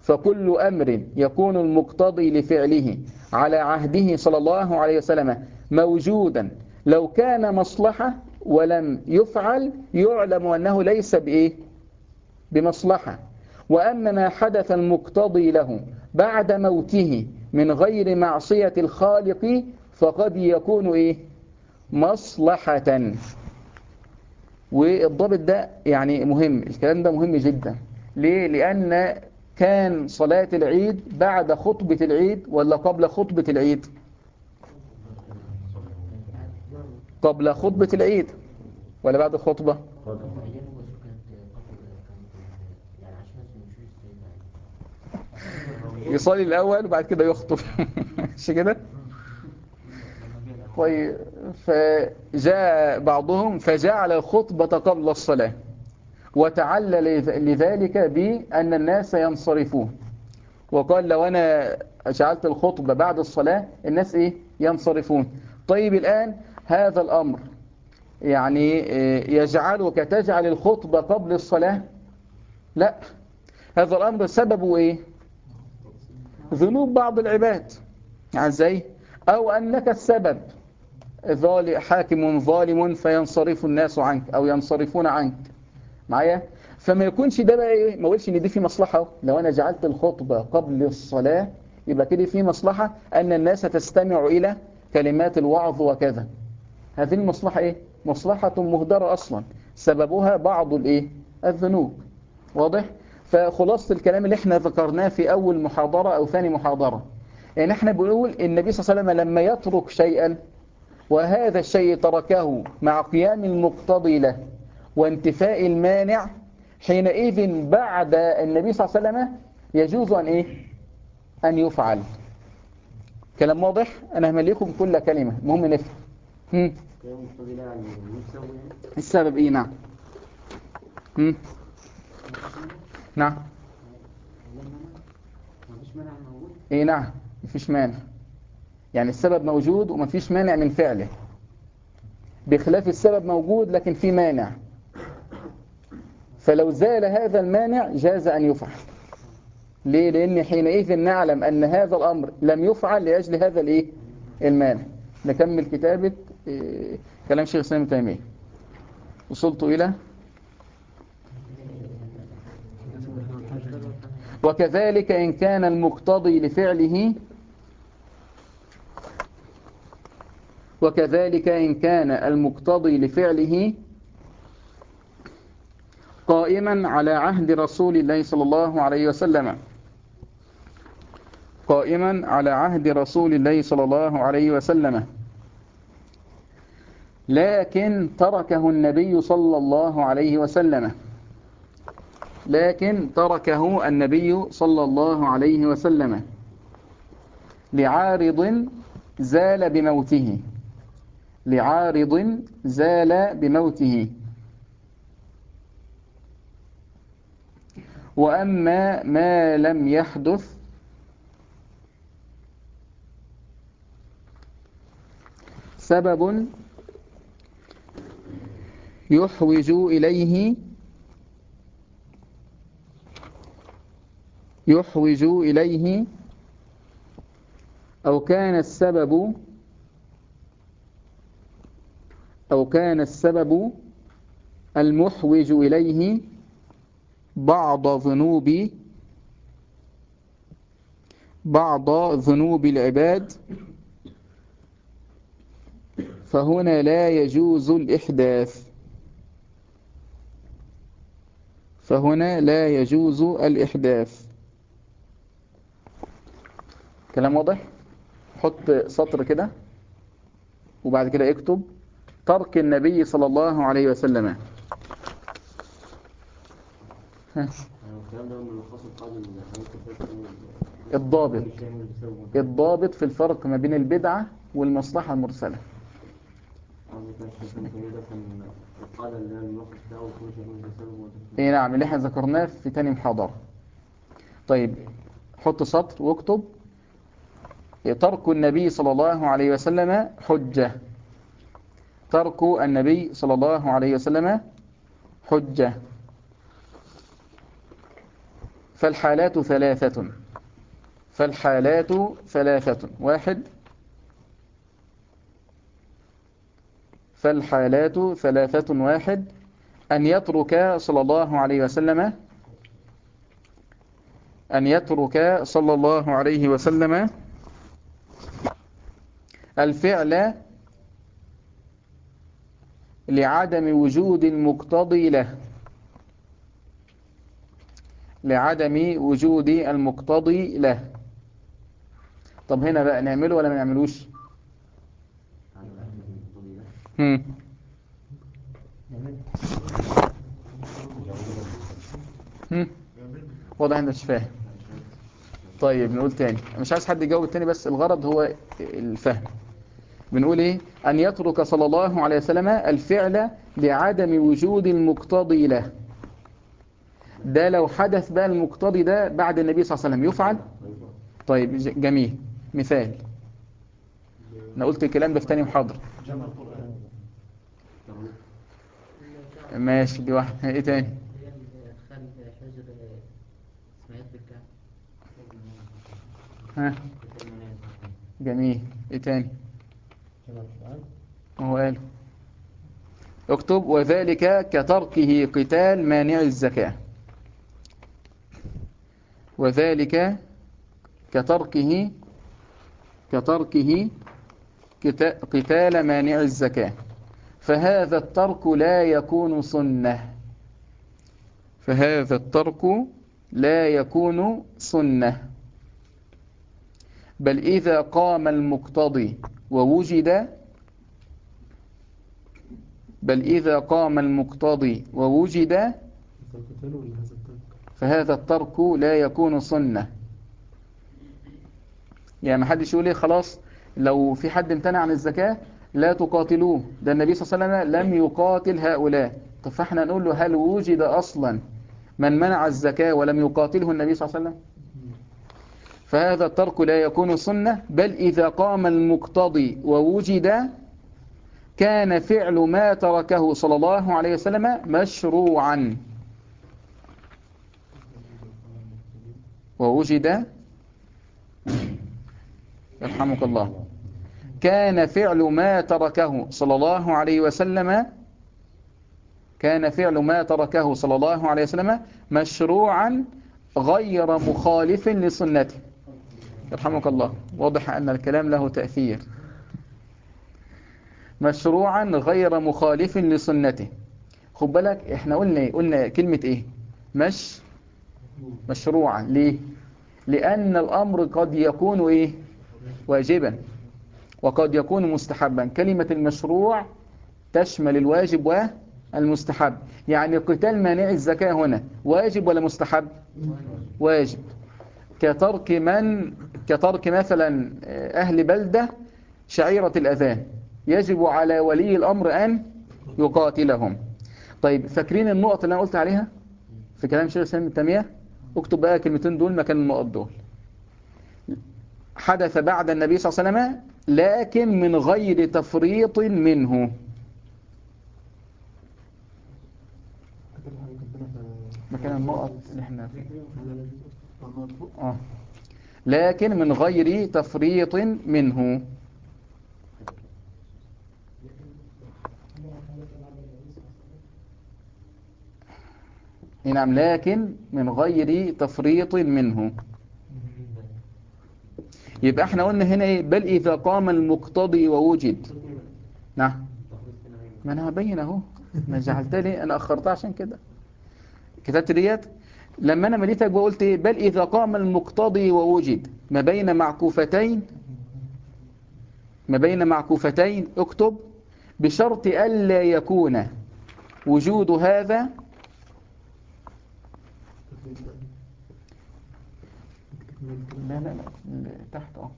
[SPEAKER 1] فكل أمر يكون المقتضي لفعله على عهده صلى الله عليه وسلم موجودا. لو كان مصلحة ولم يفعل يعلم أنه ليس بإيه؟ بمصلحة. وأما ما حدث المقتضي له بعد موته من غير معصية الخالق فقد يكون إيه؟ مصلحة. والضابط ده يعني مهم الكلام ده مهم جدا. ليه؟ لأن كان صلاة العيد بعد خطبة العيد ولا قبل خطبة العيد؟ قبل خطبة العيد ولا بعد الخطبة يصلي الأول وبعد كده يخطب. مش كده؟ طيب فجاء بعضهم فجعل الخطبة قبل الصلاة وتعلل لذلك بأن الناس ينصرفون. وقال لو أنا جعلت الخطبة بعد الصلاة الناس إيه؟ ينصرفون. طيب الآن هذا الأمر يعني يجعلك تجعل الخطبة قبل الصلاة؟ لا. هذا الأمر سببه إيه؟ ذنوب بعض العباد. يعني زي أو أنك السبب. حاكم ظالم فينصرف الناس عنك أو ينصرفون عنك. معايا؟ فما يكونش ده بقى إيه؟ ما اقولش إن دي في مصلحة لو أنا جعلت الخطبة قبل الصلاة يبقى كده في مصلحة أن الناس تستمع إلى كلمات الوعظ وكذا. هذه المصلحة إيه؟ مصلحة مهدرة أصلا. سببها بعض الإيه؟ الذنوب. واضح؟ فخلاصة الكلام اللي إحنا ذكرناه في أول محاضرة أو ثاني محاضرة. يعني إحنا بنقول النبي صلى الله عليه وسلم لما يترك شيئا وهذا الشيء تركه مع قيام المقتضي له وانتفاء المانع حينئذ بعد النبي صلى الله عليه وسلم يجوز أن إيه؟ أن يفعل. كلام واضح؟ أنا همليكم كل كلمة. مهم نفهم. السبب إيه نعم. هم؟ نعم. إيه نعم. مفيش مانع. يعني السبب موجود ومفيش مانع من فعله. بخلاف السبب موجود لكن في مانع. فلو زال هذا المانع جاز أن يفعل. ليه؟ لأن حينئذ نعلم أن هذا الأمر لم يفعل لأجل هذا الإيه؟ المانع. نكمل كتابة إيه كلام شيخ سلام تيمية. وصلت إلى؟ وكذلك إن كان المقتضي لفعله وكذلك إن كان المقتضي لفعله قائما على عهد رسول الله صلى الله عليه وسلم. قائما على عهد رسول الله صلى الله عليه وسلم. لكن تركه النبي صلى الله عليه وسلم. لكن تركه النبي صلى الله عليه وسلم. لعارض زال بموته. لعارض زال بموته. وأما ما لم يحدث سبب يحوج إليه يحوج إليه أو كان السبب أو كان السبب المحوج إليه بعض ذنوب بعض ذنوب العباد. فهنا لا يجوز الإحداث. فهنا لا يجوز الإحداث. كلام واضح؟ حط سطر كده وبعد كده اكتب. ترك النبي صلى الله عليه وسلم. الضابط. الضابط في الفرق ما بين البدعة والمصلحة المرسلة. اي نعم اللي إحنا ذكرناه في تاني محاضرة. طيب حط سطر واكتب. ترك النبي صلى الله عليه وسلم حجة. ترك النبي صلى الله عليه وسلم حجة. فالحالات ثلاثة. فالحالات ثلاثة. واحد. فالحالات ثلاثة. واحد. أن يترك صلى الله عليه وسلم أن يترك صلى الله عليه وسلم الفعل لعدم وجود المقتضي له. لعدم وجود المقتضي له. طب هنا بقى نعمله ولا ما نعملوش؟ هم. هم. واضح انت مش فاهم. طيب نقول تاني. مش عايز حد يجاوب التاني بس الغرض هو الفهم. بنقول إيه؟ أن يترك صلى الله عليه وسلم الفعل لعدم وجود المقتضي له. ده لو حدث بقى المقتضي ده بعد النبي صلى الله عليه وسلم يفعل؟ طيب جميل. مثال. أنا قلت الكلام ده في تاني محاضرة. ماشي دي واحدة. إيه تاني؟ ها؟ جميل. إيه تاني؟ هو قال اكتب وذلك كتركه قتال مانع الزكاة. وذلك كتركه كتركه قتال مانع الزكاة. فهذا الترك لا يكون سنة. فهذا الترك لا يكون سنة. بل إذا قام المقتضي ووجد بل إذا قام المقتضي ووجد فهذا الترك لا يكون سنة. يعني ما حدش يقول إيه خلاص لو في حد امتنع عن الزكاة لا تقاتلوه. ده النبي صلى الله عليه وسلم لم يقاتل هؤلاء. طب فاحنا نقول له هل وجد أصلا من منع الزكاة ولم يقاتله النبي صلى الله عليه وسلم؟ فهذا الترك لا يكون سنة بل إذا قام المقتضي ووجد كان فعل ما تركه صلى الله عليه وسلم مشروعا. ووجد يرحمك الله. كان فعل ما تركه صلى الله عليه وسلم كان فعل ما تركه صلى الله عليه وسلم مشروعا غير مخالف لسنته. يرحمك الله. واضح أن الكلام له تأثير. مشروعا غير مخالف لسنته. خد بالك إحنا قلنا إيه قلنا كلمة إيه؟ مش مشروعا. ليه؟ لأن الأمر قد يكون إيه؟ واجبا. وقد يكون مستحبا. كلمة المشروع تشمل الواجب والمستحب. يعني قتال مانع الزكاة هنا. واجب ولا مستحب؟ واجب. كترك من كترك مثلا أهل بلدة شعيرة الأذان. يجب على ولي الأمر أن يقاتلهم. طيب فاكرين النقط اللي أنا قلت عليها؟ في كلام شيخ سامي التمية اكتب بقى كلمتين دول مكان النقط دول. حدث بعد النبي صلى الله عليه وسلم لكن من غير تفريط منه. مكان النقط اللي إحنا فيه. آه. لكن من غير تفريط منه. نعم لكن من غير تفريط منه. يبقى إحنا قلنا هنا إيه؟ بل إذا قام المقتضي ووجد. نعم. ما أنا هبين أهو. ما جعلت لي أنا أخرتها عشان كده. كتبت ديت؟ لما أنا مليتك وقلت إيه؟ بل إذا قام المقتضي ووجد ما بين معكوفتين ما بين معكوفتين اكتب بشرط ألا يكون وجود هذا لا لا لا تحت آه.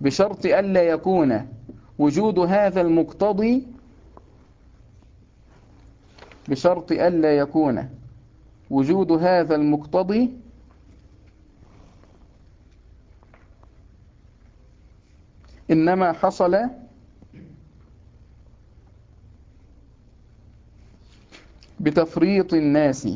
[SPEAKER 1] بشرط ألا يكون وجود هذا المقتضي بشرط ألا يكون وجود هذا المقتضي إنما حصل بتفريط الناس.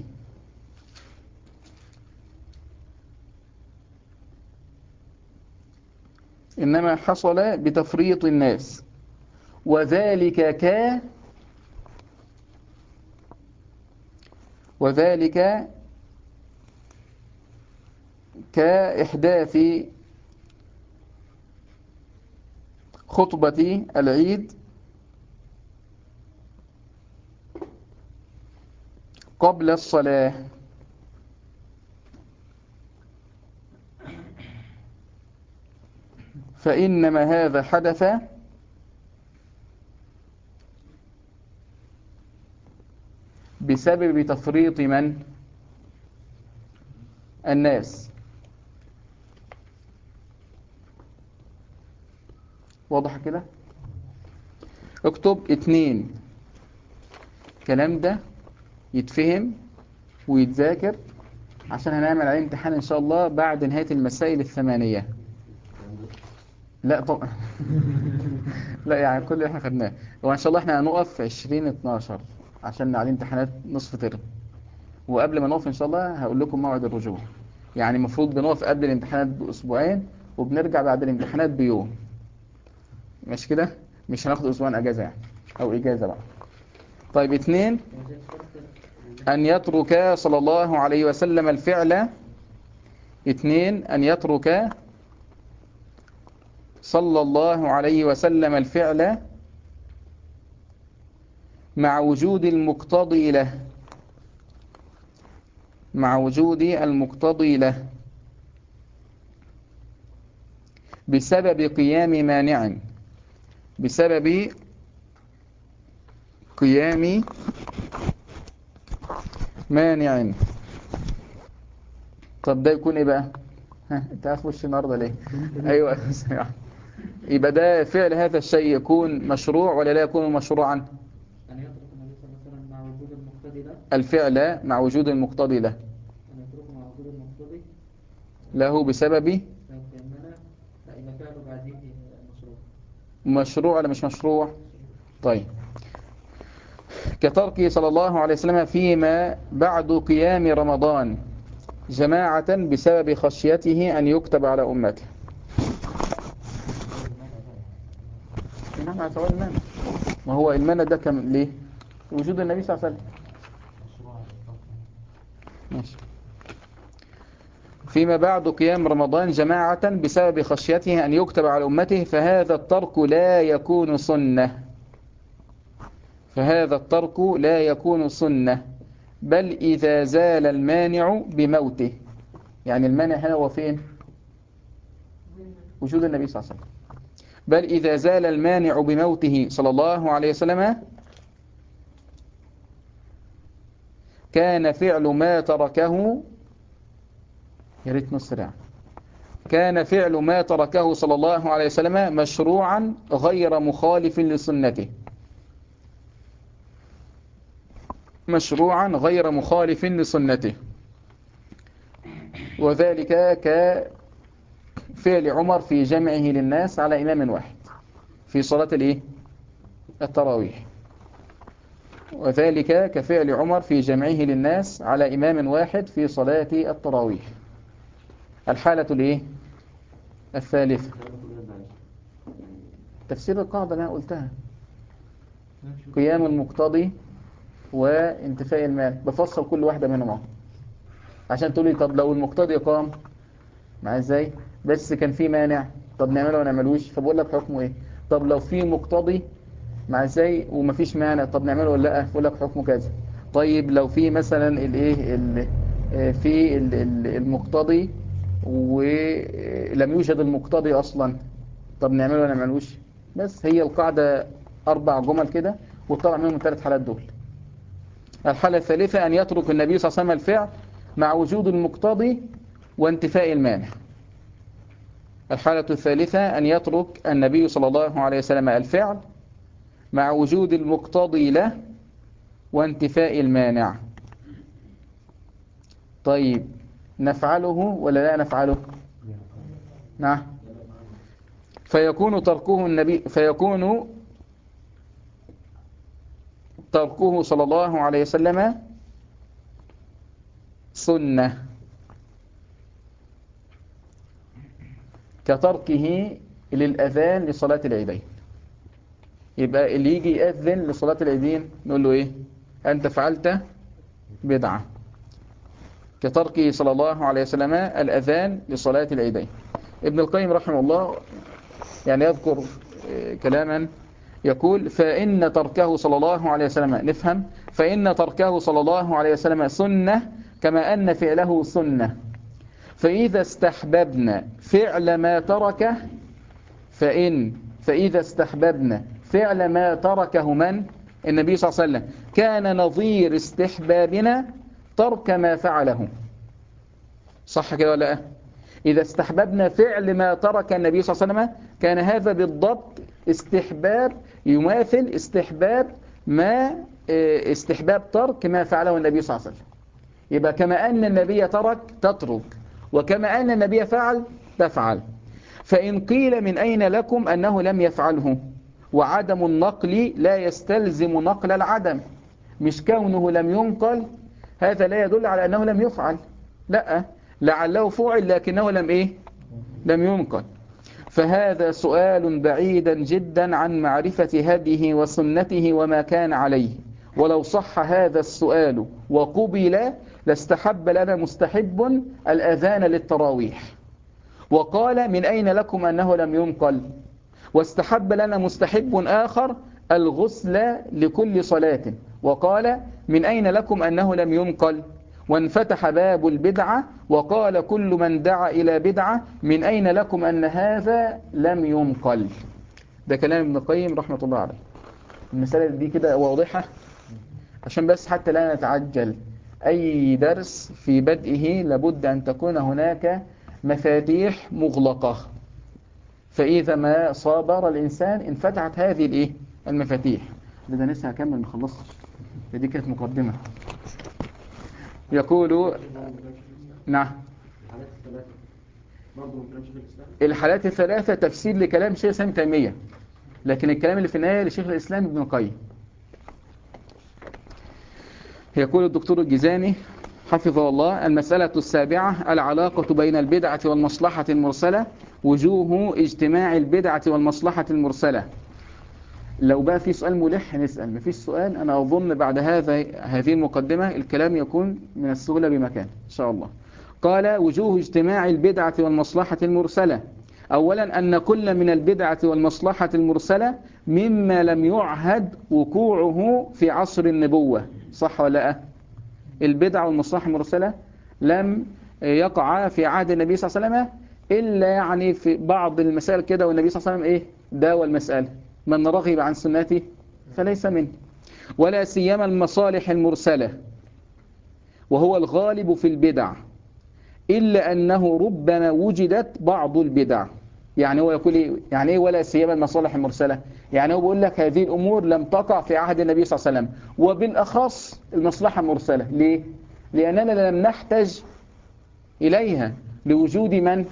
[SPEAKER 1] إنما حصل بتفريط الناس. وذلك ك وذلك كإحداث خطبة العيد قبل الصلاة. فإنما هذا حدث بسبب تفريط من؟ الناس. واضح كده؟ اكتب اتنين. الكلام ده يتفهم ويتذاكر عشان هنعمل عليه امتحان إن شاء الله بعد نهاية المسائل الثمانية. لا طبعا لا يعني كل اللي إحنا خدناه. وإن شاء الله إحنا هنقف في 20 12 عشان عليه امتحانات نصف ترم. وقبل ما نقف إن شاء الله هقول لكم موعد الرجوع. يعني المفروض بنقف قبل الامتحانات بأسبوعين وبنرجع بعد الامتحانات بيوم. مش كده؟ مش هناخد أسبوعين أجازة يعني أو إجازة بقى. طيب اثنين أن يترك صلى الله عليه وسلم الفعل. اثنين أن يترك صلى الله عليه وسلم الفعل. مع وجود المقتضي له. مع وجود المقتضي له. بسبب قيام مانع. بسبب قيام مانع. طب ده يكون إيه بقى؟ ها أنت هتخش النهارده ليه؟ أيوه يبقى ده فعل هذا الشيء يكون مشروع ولا لا يكون مشروعا
[SPEAKER 2] أن يترك النبي صلى الله عليه وسلم مع وجود المقتضي له
[SPEAKER 1] الفعل مع وجود المقتضي له. له بسبب
[SPEAKER 2] مشروع
[SPEAKER 1] ولا مش مشروع؟ طيب. كتركه صلى الله عليه وسلم فيما بعد قيام رمضان جماعة بسبب خشيته أن يكتب على أمته. نعم ما هو المانع ده كم؟ ليه؟ وجود النبي صلى الله عليه وسلم. ماشي. فيما بعد قيام رمضان جماعة بسبب خشيته أن يكتب على أمته فهذا الترك لا يكون سنة. فهذا الترك لا يكون سنة. بل إذا زال المانع بموته. يعني المانع هنا هو فين؟ وجود النبي صلى الله عليه وسلم. بل إذا زال المانع بموته صلى الله عليه وسلم كان فعل ما تركه يا ريت نسرع كان فعل ما تركه صلى الله عليه وسلم مشروعا غير مخالف لسنته. مشروعا غير مخالف لسنته. وذلك كفعل عمر في جمعه للناس على إمام واحد في صلاة الإيه؟ التراويح. وذلك كفعل عمر في جمعه للناس على إمام واحد في صلاة التراويح. الحالة الإيه؟ الثالثة. تفسير القاعدة أنا قلتها. قيام المقتضي وانتفاء المال. بفصل كل واحدة منهم عشان تقولي طب لو المقتضي قام معايا إزاي؟ بس كان في مانع. طب نعمله ولا نعملوش؟ فبقول لك حكمه إيه؟ طب لو في مقتضي مع إزاي؟ ومفيش مانع. طب نعمله ولا لأ؟ بقول لك حكمه كذا. طيب لو في مثلا الايه ال- آه، في ال- ال- المقتضي ولم يوجد المقتضي أصلا طب نعمله ولا نعملوش؟ بس هي القاعدة أربع جمل كده وطلع منهم الثلاث حالات دول. الحالة الثالثة أن يترك النبي صلى الله عليه وسلم الفعل مع وجود المقتضي وانتفاء المانع. الحالة الثالثة أن يترك النبي صلى الله عليه وسلم الفعل مع وجود المقتضي له وانتفاء المانع. طيب نفعله ولا لا نفعله؟ نعم. فيكون تركه النبي فيكون تركه صلى الله عليه وسلم سنة. كتركه للأذان لصلاة العيدين. يبقى اللي يجي يأذن لصلاة العيدين نقول له إيه؟ أنت فعلت بدعة. كتركه صلى الله عليه وسلم الأذان لصلاة العيدين. ابن القيم رحمه الله يعني يذكر آه، كلاما يقول فإن تركه صلى الله عليه وسلم نفهم فإن تركه صلى الله عليه وسلم سنة كما أن فعله سنة. فإذا استحببنا فعل ما تركه فإن فإذا استحببنا فعل ما تركه من؟ النبي صلى الله عليه وسلم. كان نظير استحبابنا ترك ما فعله. صح كده ولا لا؟ إذا استحببنا فعل ما ترك النبي صلى الله عليه وسلم كان هذا بالضبط استحباب يماثل استحباب ما آه، استحباب ترك ما فعله النبي صلى الله عليه وسلم. يبقى كما أن النبي ترك تترك. وكما أن النبي فعل تفعل. فإن قيل من أين لكم أنه لم يفعله؟ وعدم النقل لا يستلزم نقل العدم. مش كونه لم ينقل هذا لا يدل على أنه لم يفعل. لا لعله فعل لكنه لم إيه؟ لم ينقل. فهذا سؤال بعيدا جدا عن معرفة هديه وسنته وما كان عليه. ولو صح هذا السؤال وقبل لاستحب لنا مستحب الأذان للتراويح. وقال من أين لكم أنه لم ينقل؟ واستحب لنا مستحب آخر الغسل لكل صلاة. وقال من أين لكم أنه لم ينقل؟ وانفتح باب البدعة وقال كل من دعا إلى بدعة من أين لكم أن هذا لم ينقل؟ ده كلام ابن القيم رحمة الله عليه. المسألة دي كده واضحة؟ عشان بس حتى لا نتعجل. أي درس في بدئه لابد أن تكون هناك مفاتيح مغلقة. فإذا ما صابر الإنسان انفتحت هذه الإيه؟ المفاتيح. ده لسه هكمل ما خلصتش دي كانت مقدمة. يقول نعم.
[SPEAKER 2] الحالات الثلاثة
[SPEAKER 1] تفسير لكلام شيخ الإسلام تيمية لكن الكلام اللي في النهاية لشيخ الإسلام ابن القيم. يقول الدكتور الجزاني حفظه الله المسألة السابعة العلاقة بين البدعة والمصلحة المرسلة. وجوه اجتماع البدعة والمصلحة المرسلة. لو بقى في سؤال ملح نسأل. مفيش سؤال أنا أظن بعد هذا هذه المقدمة الكلام يكون من السهولة بمكان إن شاء الله. قال وجوه اجتماع البدعة والمصلحة المرسلة. أولا أن كل من البدعة والمصلحة المرسلة مما لم يعهد وقوعه في عصر النبوة. صح ولا لأ؟ البدعة والمصلحة المرسلة لم يقع في عهد النبي صلى الله عليه وسلم إلا يعني في بعض المسائل كده والنبي صلى الله عليه وسلم إيه؟ داوى المسألة. من رغب عن سنتي فليس منه. ولا سيما المصالح المرسلة. وهو الغالب في البدع. إلا أنه ربما وجدت بعض البدع. يعني هو يقول إيه؟ يعني إيه ولا سيما المصالح المرسلة؟ يعني هو بيقول لك هذه الأمور لم تقع في عهد النبي صلى الله عليه وسلم. وبالأخص المصلحة المرسلة. ليه؟ لأننا لم نحتج إليها. لوجود من؟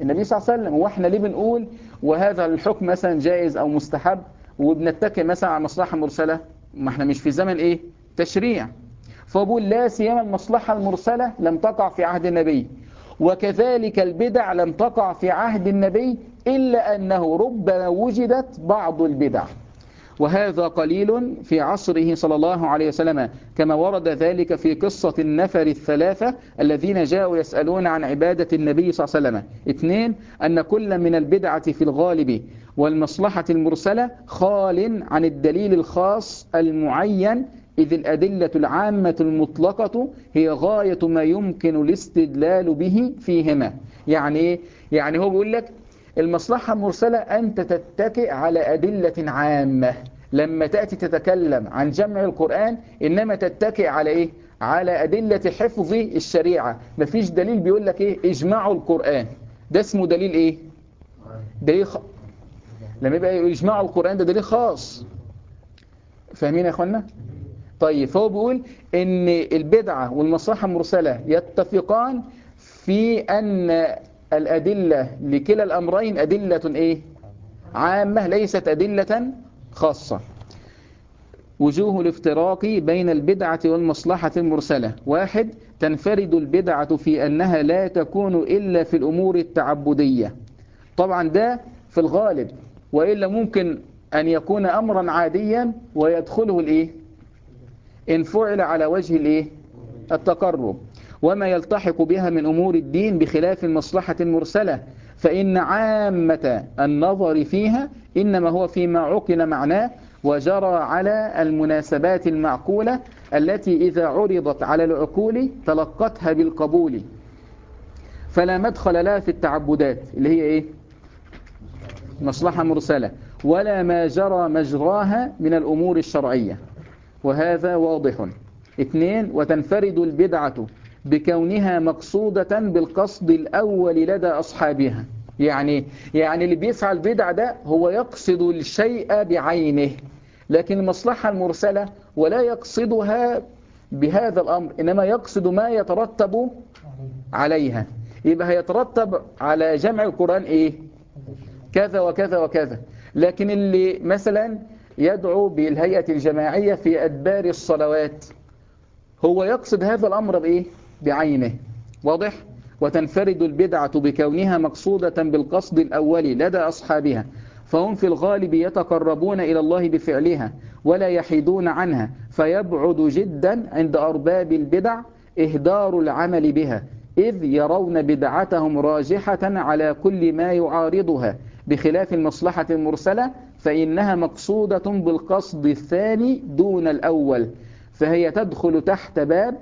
[SPEAKER 1] النبي صلى الله عليه وسلم وإحنا ليه بنقول وهذا الحكم مثلا جائز أو مستحب؟ وبنتكي مثلا على مصلحة مرسلة ما إحنا مش في زمن إيه؟ تشريع. فبقول لا سيما المصلحة المرسلة لم تقع في عهد النبي. وكذلك البدع لم تقع في عهد النبي إلا أنه ربما وجدت بعض البدع. وهذا قليل في عصره صلى الله عليه وسلم كما ورد ذلك في قصة النفر الثلاثة الذين جاءوا يسألون عن عبادة النبي صلى الله عليه وسلم اثنين أن كل من البدعة في الغالب والمصلحة المرسلة خال عن الدليل الخاص المعين إذ الأدلة العامة المطلقة هي غاية ما يمكن الاستدلال به فيهما يعني إيه؟ يعني هو بيقول لك المصلحة المرسلة أنت تتكئ على أدلة عامة. لما تأتي تتكلم عن جمع القرآن إنما تتكئ على إيه؟ على أدلة حفظ الشريعة. مفيش دليل بيقول لك إيه؟ اجمعوا القرآن. ده اسمه دليل إيه؟ دليل خ... لما يبقى يجمعوا القرآن ده دليل خاص. فاهمين يا أخوانا؟ طيب فهو بيقول إن البدعة والمصلحة المرسلة يتفقان في أن الأدلة لكلا الأمرين أدلة إيه؟ عامة ليست أدلة خاصة وجوه الافتراق بين البدعة والمصلحة المرسلة واحد تنفرد البدعة في أنها لا تكون إلا في الأمور التعبدية طبعا ده في الغالب وإلا ممكن أن يكون أمرا عاديا ويدخله الإيه؟ إن فعل على وجه الإيه؟ التقرب وما يلتحق بها من أمور الدين بخلاف المصلحة المرسلة فإن عامة النظر فيها إنما هو فيما عقل معناه وجرى على المناسبات المعقولة التي إذا عرضت على العقول تلقتها بالقبول. فلا مدخل لها في التعبدات اللي هي إيه؟ مصلحة مرسلة ولا ما جرى مجراها من الأمور الشرعية. وهذا واضح. اثنين وتنفرد البدعة. بكونها مقصودة بالقصد الأول لدى أصحابها. يعني يعني اللي بيفعل بدع ده هو يقصد الشيء بعينه. لكن المصلحة المرسلة ولا يقصدها بهذا الأمر إنما يقصد ما يترتب عليها. يبقى هيترتب على جمع القرآن إيه؟ كذا وكذا وكذا. لكن اللي مثلا يدعو بالهيئة الجماعية في أدبار الصلوات هو يقصد هذا الأمر بإيه؟ بعينه. واضح؟ وتنفرد البدعة بكونها مقصودة بالقصد الأول لدى أصحابها فهم في الغالب يتقربون إلى الله بفعلها ولا يحيدون عنها فيبعد جدا عند أرباب البدع إهدار العمل بها إذ يرون بدعتهم راجحة على كل ما يعارضها. بخلاف المصلحة المرسلة فإنها مقصودة بالقصد الثاني دون الأول فهي تدخل تحت باب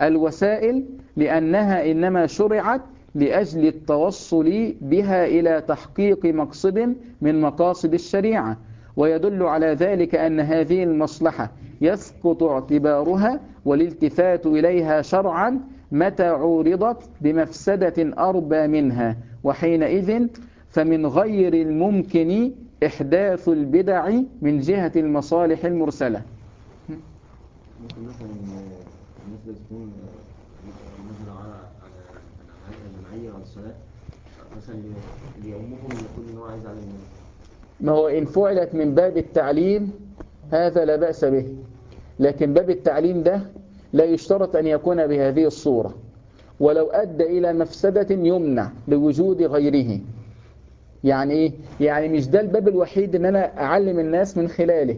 [SPEAKER 1] الوسائل لأنها إنما شرعت لأجل التوصل بها إلى تحقيق مقصد من مقاصد الشريعة. ويدل على ذلك أن هذه المصلحة يسقط اعتبارها والالتفات إليها شرعا متى عورضت بمفسدة أربى منها. وحينئذ فمن غير الممكن إحداث البدع من جهة المصالح المرسلة.
[SPEAKER 3] اللي تكون مثلا على على الجمعية على الصلاة مثلا ليومهم يقول إن هو عايز الناس.
[SPEAKER 1] ما هو إن فعلت من باب التعليم هذا لا بأس به. لكن باب التعليم ده لا يشترط أن يكون بهذه الصورة. ولو أدى إلى مفسدة يمنع لوجود غيره. يعني إيه؟ يعني مش ده الباب الوحيد إن أنا أعلم الناس من خلاله.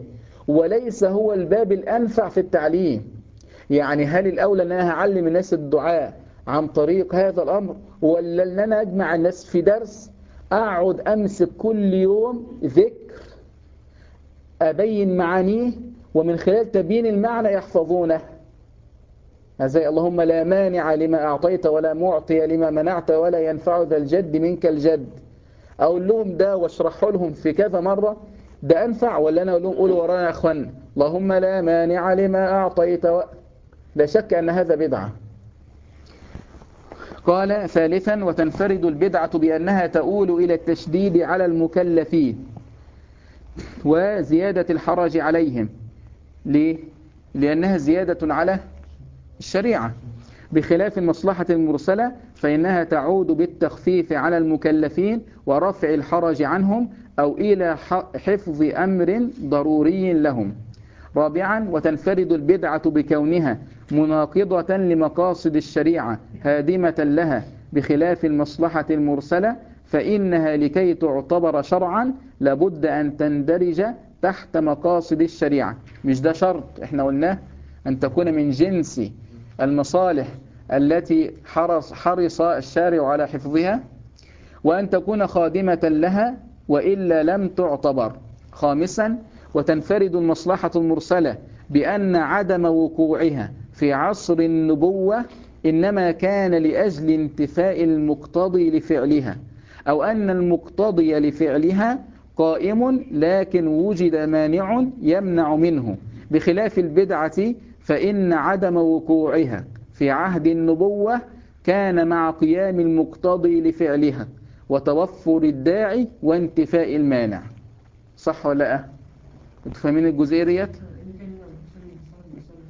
[SPEAKER 1] وليس هو الباب الأنفع في التعليم. يعني هل الأولى ان أنا هعلم الناس الدعاء عن طريق هذا الأمر ولا أن أنا أجمع الناس في درس أقعد أمسك كل يوم ذكر أبين معانيه ومن خلال تبيين المعنى يحفظونه. زي اللهم لا مانع لما أعطيت ولا معطي لما منعت ولا ينفع ذا الجد منك الجد. أقول لهم ده واشرحه لهم في كذا مرة ده أنفع ولا أنا أقول لهم قولوا ورانا يا أخوان؟ اللهم لا مانع لما أعطيت و... لا شك أن هذا بدعة. قال ثالثا وتنفرد البدعة بأنها تؤول إلى التشديد على المكلفين وزيادة الحرج عليهم. ليه؟ لأنها زيادة على الشريعة. بخلاف المصلحة المرسلة فإنها تعود بالتخفيف على المكلفين ورفع الحرج عنهم أو إلى حفظ أمر ضروري لهم. رابعا وتنفرد البدعة بكونها مناقضة لمقاصد الشريعة هادمة لها بخلاف المصلحة المرسلة فإنها لكي تعتبر شرعا لابد أن تندرج تحت مقاصد الشريعة. مش ده شرط. إحنا قلناه أن تكون من جنس المصالح التي حرص, حرص الشارع على حفظها وأن تكون خادمة لها وإلا لم تعتبر. خامسا وتنفرد المصلحة المرسلة بأن عدم وقوعها في عصر النبوة إنما كان لأجل انتفاء المقتضي لفعلها أو أن المقتضي لفعلها قائم لكن وجد مانع يمنع منه. بخلاف البدعة فإن عدم وقوعها في عهد النبوة كان مع قيام المقتضي لفعلها وتوفر الداعي وانتفاء المانع. صح ولا لا؟ أنتوا فاهمين الجزئية ديت؟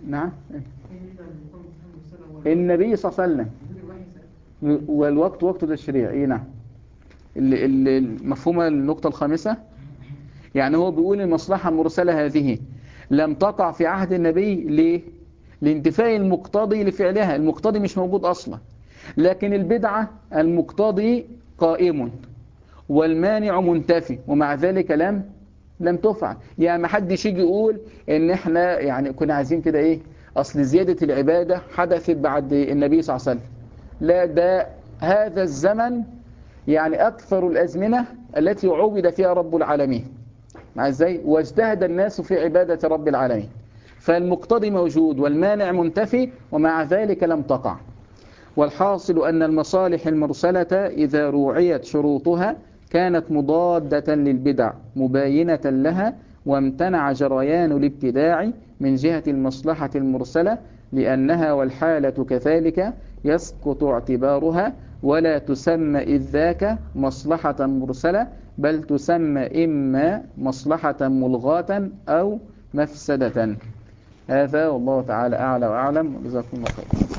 [SPEAKER 1] نعم. النبي صلى الله عليه وسلم. والوقت وقت التشريع إيه نعم. المفهومه النقطة الخامسة؟ يعني هو بيقول المصلحة المرسله هذه. لم تقع في عهد النبي ليه؟ لانتفاء المقتضي لفعلها. المقتضي مش موجود أصلا. لكن البدعة المقتضي قائم. والمانع منتفي. ومع ذلك لم لم تفعل. يعني ما حدش يجي يقول إن إحنا يعني كنا عايزين كده إيه؟ أصل زيادة العبادة حدثت بعد النبي صلى الله عليه وسلم. لا ده هذا الزمن يعني أكثر الأزمنة التي عبد فيها رب العالمين. مع إزاي؟ واجتهد الناس في عبادة رب العالمين. فالمقتضي موجود والمانع منتفي ومع ذلك لم تقع. والحاصل أن المصالح المرسلة إذا روعيت شروطها كانت مضادة للبدع مباينة لها وامتنع جريان الابتداع من جهة المصلحة المرسلة لأنها والحالة كذلك يسقط اعتبارها ولا تسمى إذ ذاك مصلحة مرسلة بل تسمى إما مصلحة ملغاة أو مفسدة. هذا والله تعالى أعلى وأعلم. وجزاكم الله خير